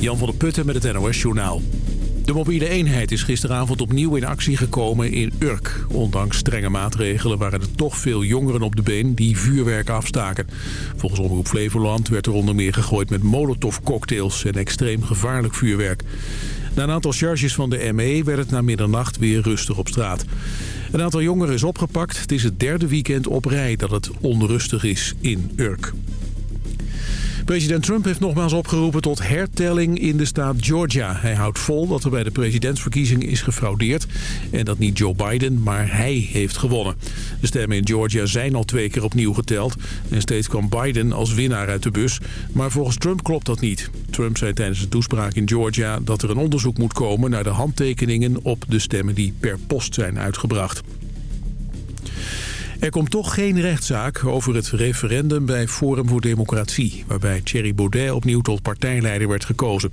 Jan van der Putten met het NOS Journaal. De mobiele eenheid is gisteravond opnieuw in actie gekomen in Urk. Ondanks strenge maatregelen waren er toch veel jongeren op de been die vuurwerk afstaken. Volgens Omroep Flevoland werd er onder meer gegooid met molotovcocktails en extreem gevaarlijk vuurwerk. Na een aantal charges van de ME werd het na middernacht weer rustig op straat. Een aantal jongeren is opgepakt. Het is het derde weekend op rij dat het onrustig is in Urk. President Trump heeft nogmaals opgeroepen tot hertelling in de staat Georgia. Hij houdt vol dat er bij de presidentsverkiezingen is gefraudeerd... en dat niet Joe Biden, maar hij heeft gewonnen. De stemmen in Georgia zijn al twee keer opnieuw geteld... en steeds kwam Biden als winnaar uit de bus. Maar volgens Trump klopt dat niet. Trump zei tijdens de toespraak in Georgia dat er een onderzoek moet komen... naar de handtekeningen op de stemmen die per post zijn uitgebracht. Er komt toch geen rechtszaak over het referendum bij Forum voor Democratie... waarbij Thierry Baudet opnieuw tot partijleider werd gekozen.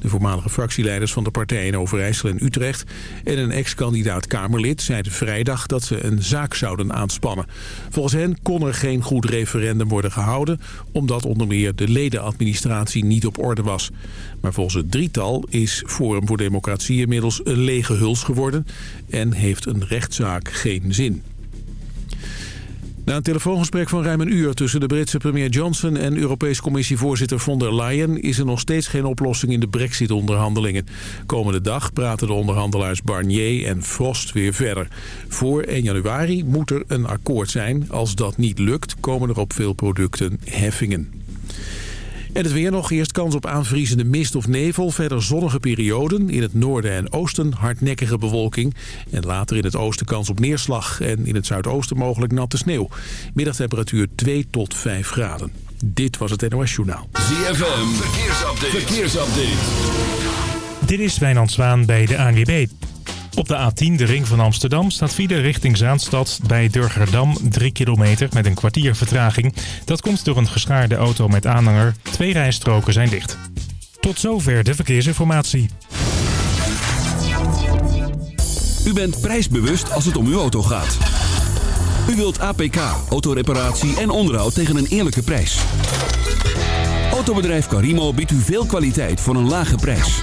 De voormalige fractieleiders van de partijen in Overijssel en Utrecht... en een ex-kandidaat Kamerlid zeiden vrijdag dat ze een zaak zouden aanspannen. Volgens hen kon er geen goed referendum worden gehouden... omdat onder meer de ledenadministratie niet op orde was. Maar volgens het drietal is Forum voor Democratie inmiddels een lege huls geworden... en heeft een rechtszaak geen zin. Na een telefoongesprek van ruim een uur tussen de Britse premier Johnson en Europees Commissievoorzitter von der Leyen is er nog steeds geen oplossing in de brexit-onderhandelingen. Komende dag praten de onderhandelaars Barnier en Frost weer verder. Voor 1 januari moet er een akkoord zijn. Als dat niet lukt komen er op veel producten heffingen. En het weer nog. Eerst kans op aanvriezende mist of nevel. Verder zonnige perioden. In het noorden en oosten hardnekkige bewolking. En later in het oosten kans op neerslag. En in het zuidoosten mogelijk natte sneeuw. Middagtemperatuur 2 tot 5 graden. Dit was het NOS Journaal. ZFM. Verkeersupdate. Verkeersupdate. Dit is Wijnand Zwaan bij de ANWB. Op de A10, de ring van Amsterdam, staat file richting Zaanstad bij Durgerdam 3 kilometer met een kwartier vertraging. Dat komt door een geschaarde auto met aanhanger. Twee rijstroken zijn dicht. Tot zover de verkeersinformatie. U bent prijsbewust als het om uw auto gaat. U wilt APK, autoreparatie en onderhoud tegen een eerlijke prijs. Autobedrijf Carimo biedt u veel kwaliteit voor een lage prijs.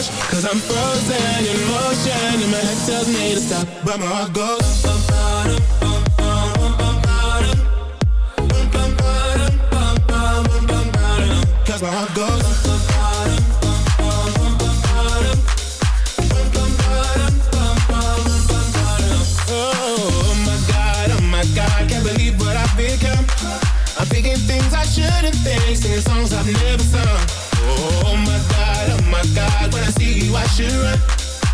rush Cause I'm frozen in motion And my head tells me to stop But my heart goes bum, bum, my heart goes Oh my God, oh my God Can't believe what I've become I'm thinking things I shouldn't think Singing songs I've never sung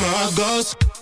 where my heart goes.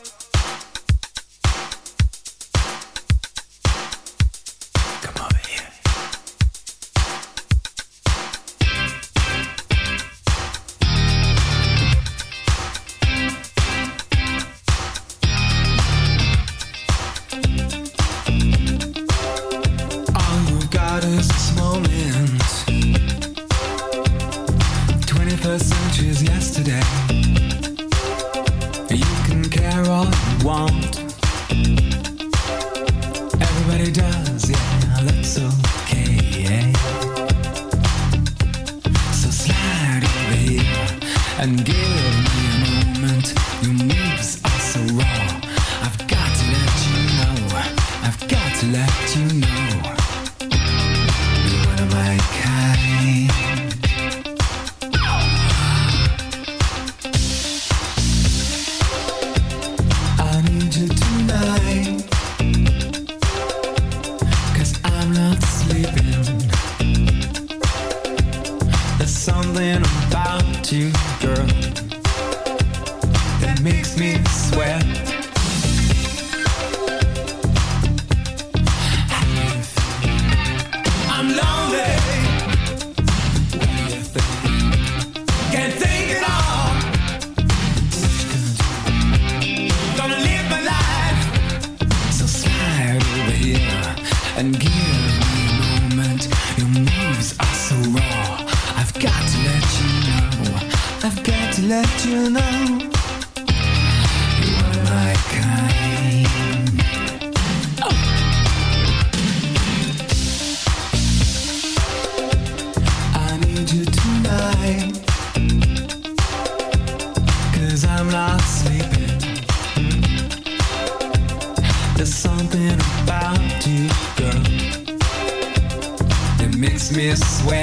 this way.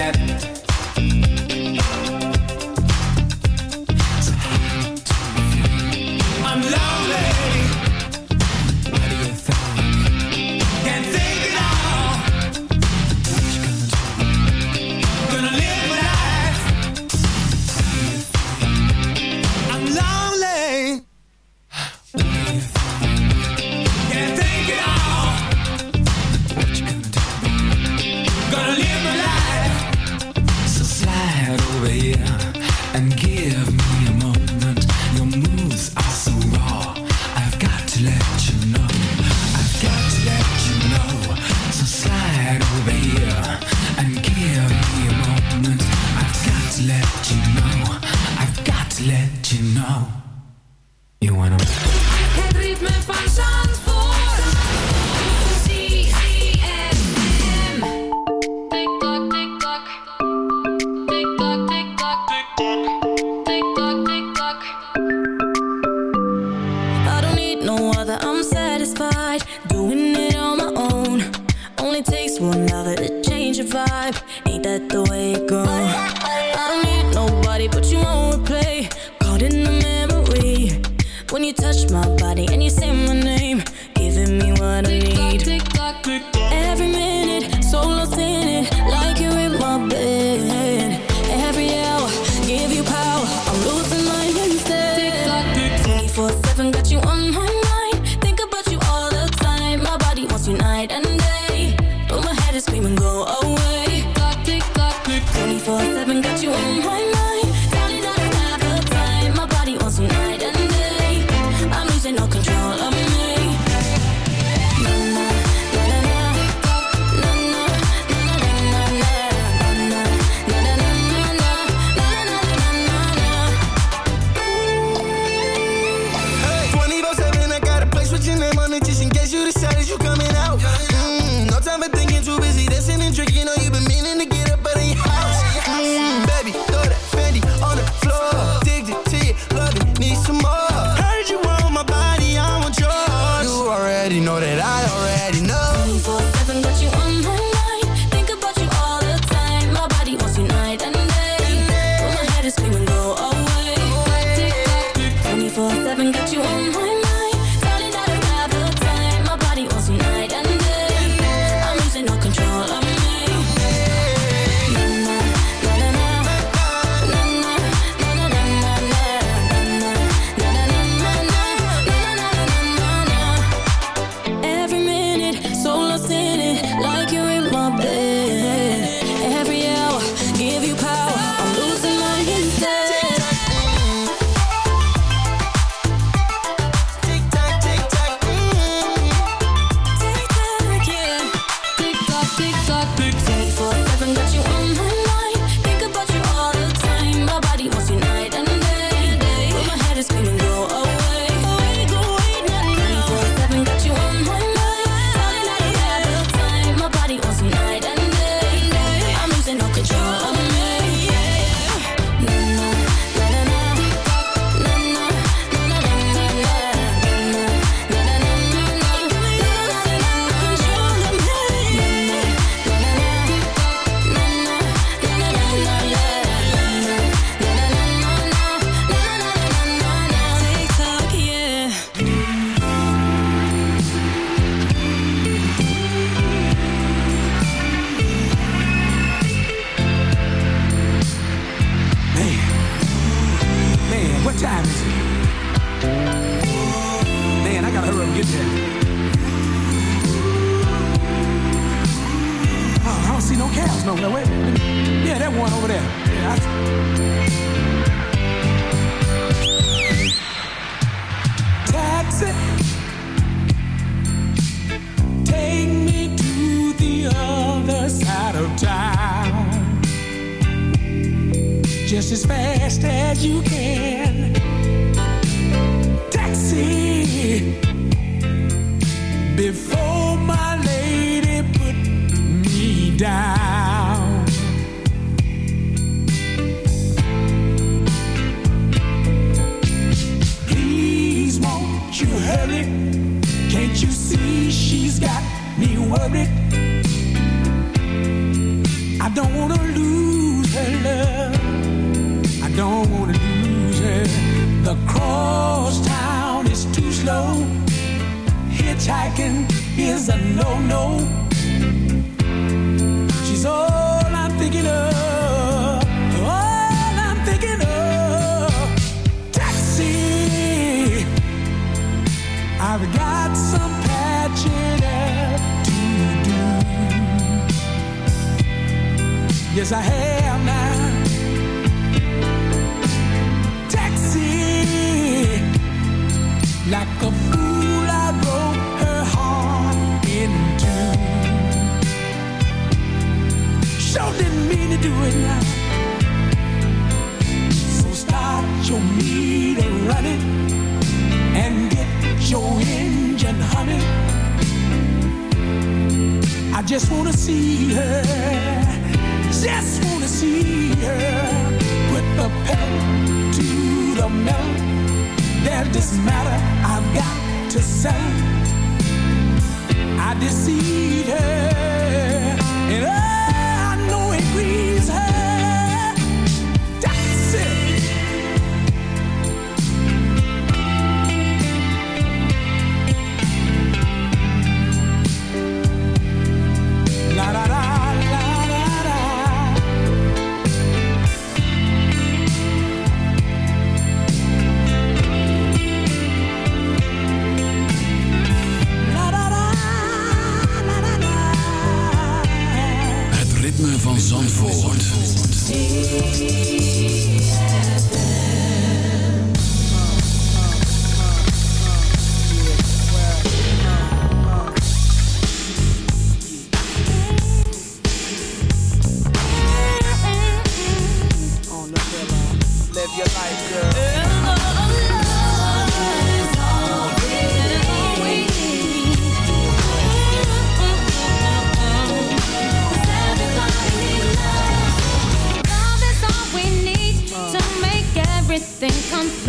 24-7, got you on my I've got some patching up to do. Yes, I have now. Taxi, like a fool, I broke her heart in two. Sure didn't mean to do it now. So start your music. your engine, honey. I just wanna see her, just wanna see her. Put the pedal to the metal. There's this matter I've got to settle. I deceive her. something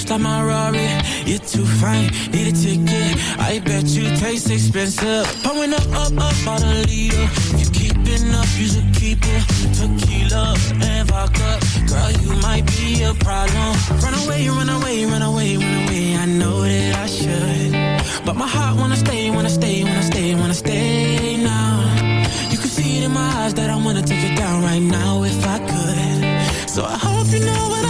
Drift like my Rari, you're too fine, need a ticket. I bet you taste expensive. Pouring up, up, up on a leader. You keeping up, you should keep it. Tequila and vodka, girl, you might be a problem. Run away, run away, run away, run away. I know that I should, but my heart wanna stay, wanna stay, wanna stay, wanna stay now. You can see it in my eyes that I wanna take it down right now if I could. So I hope you know what I.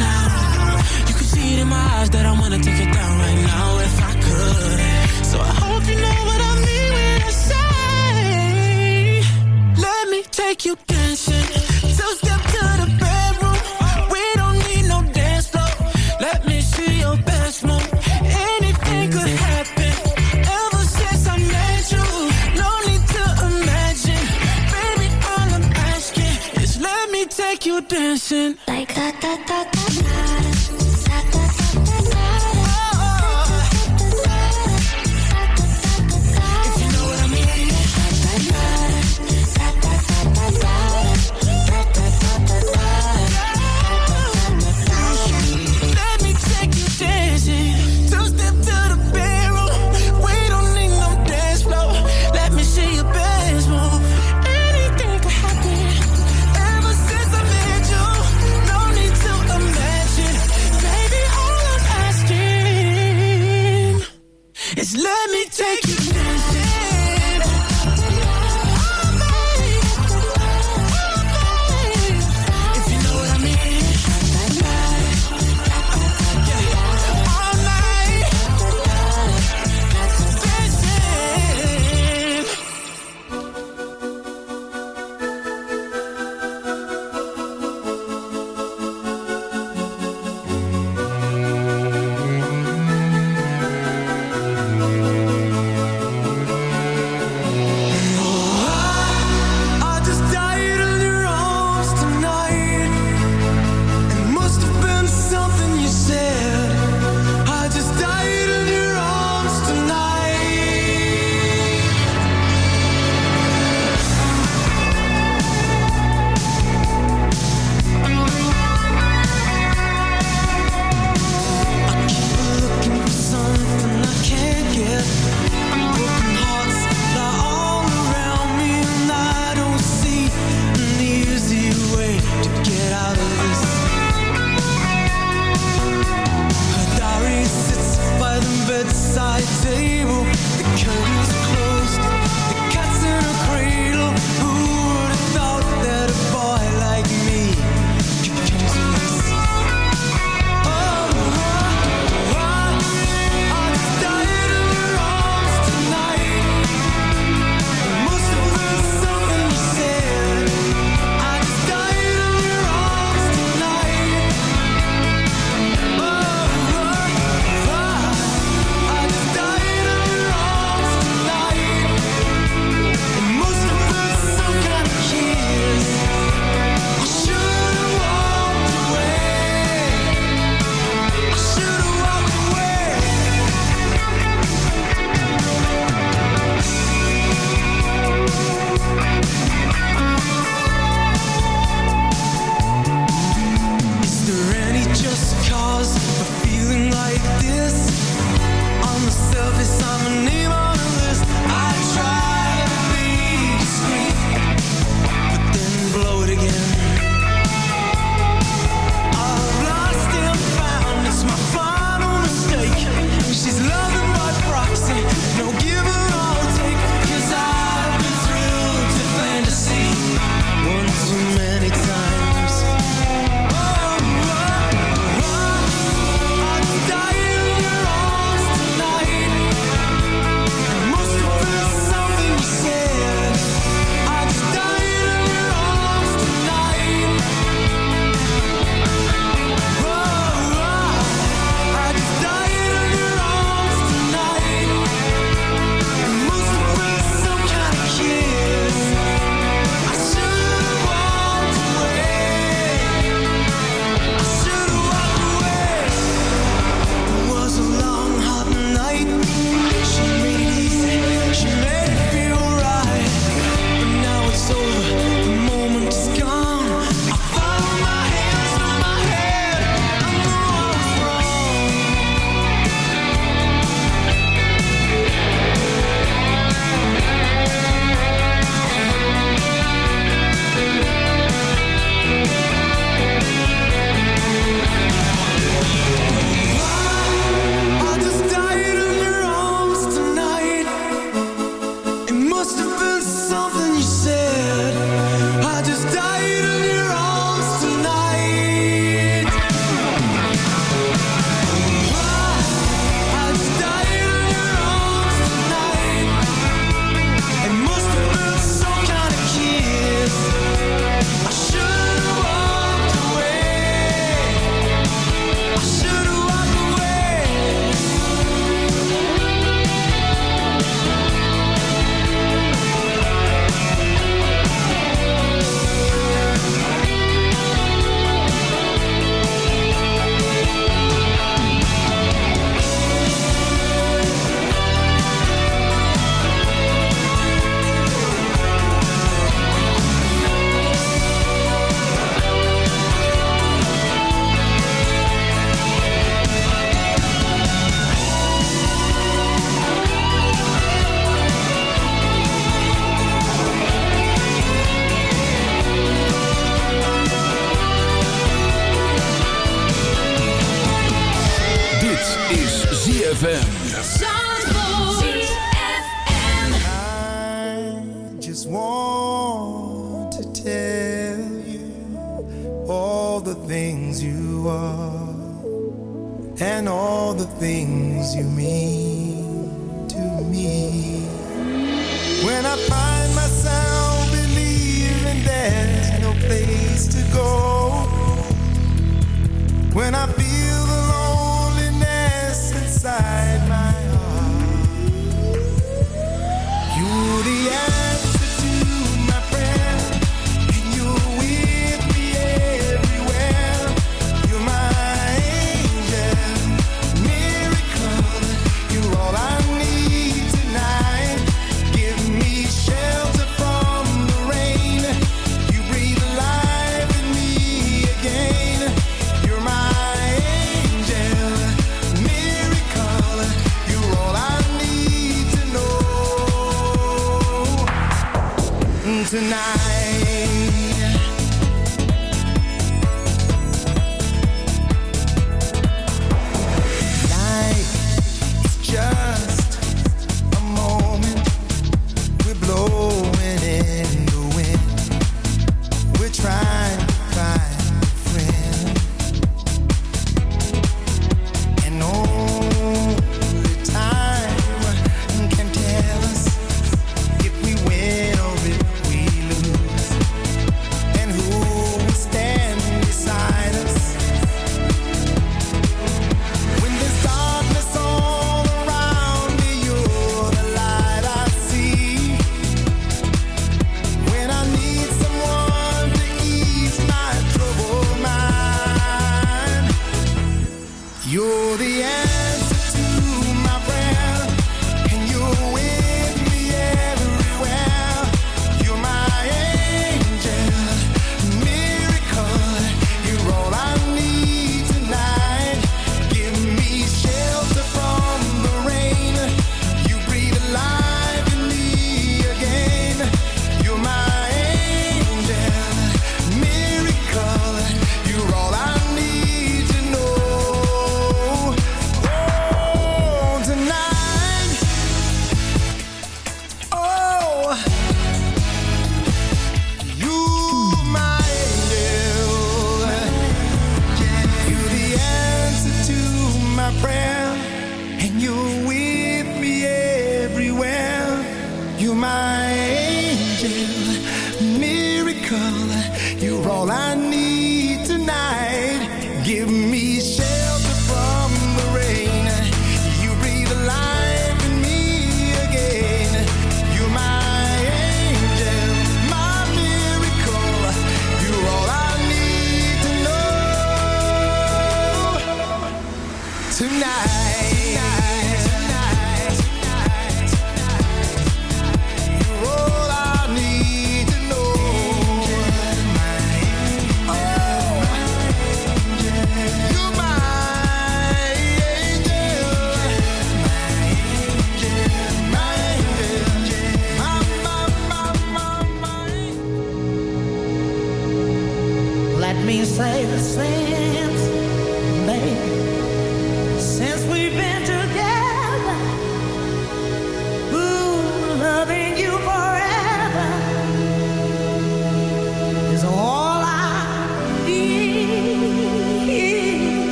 Dancing. Like da da da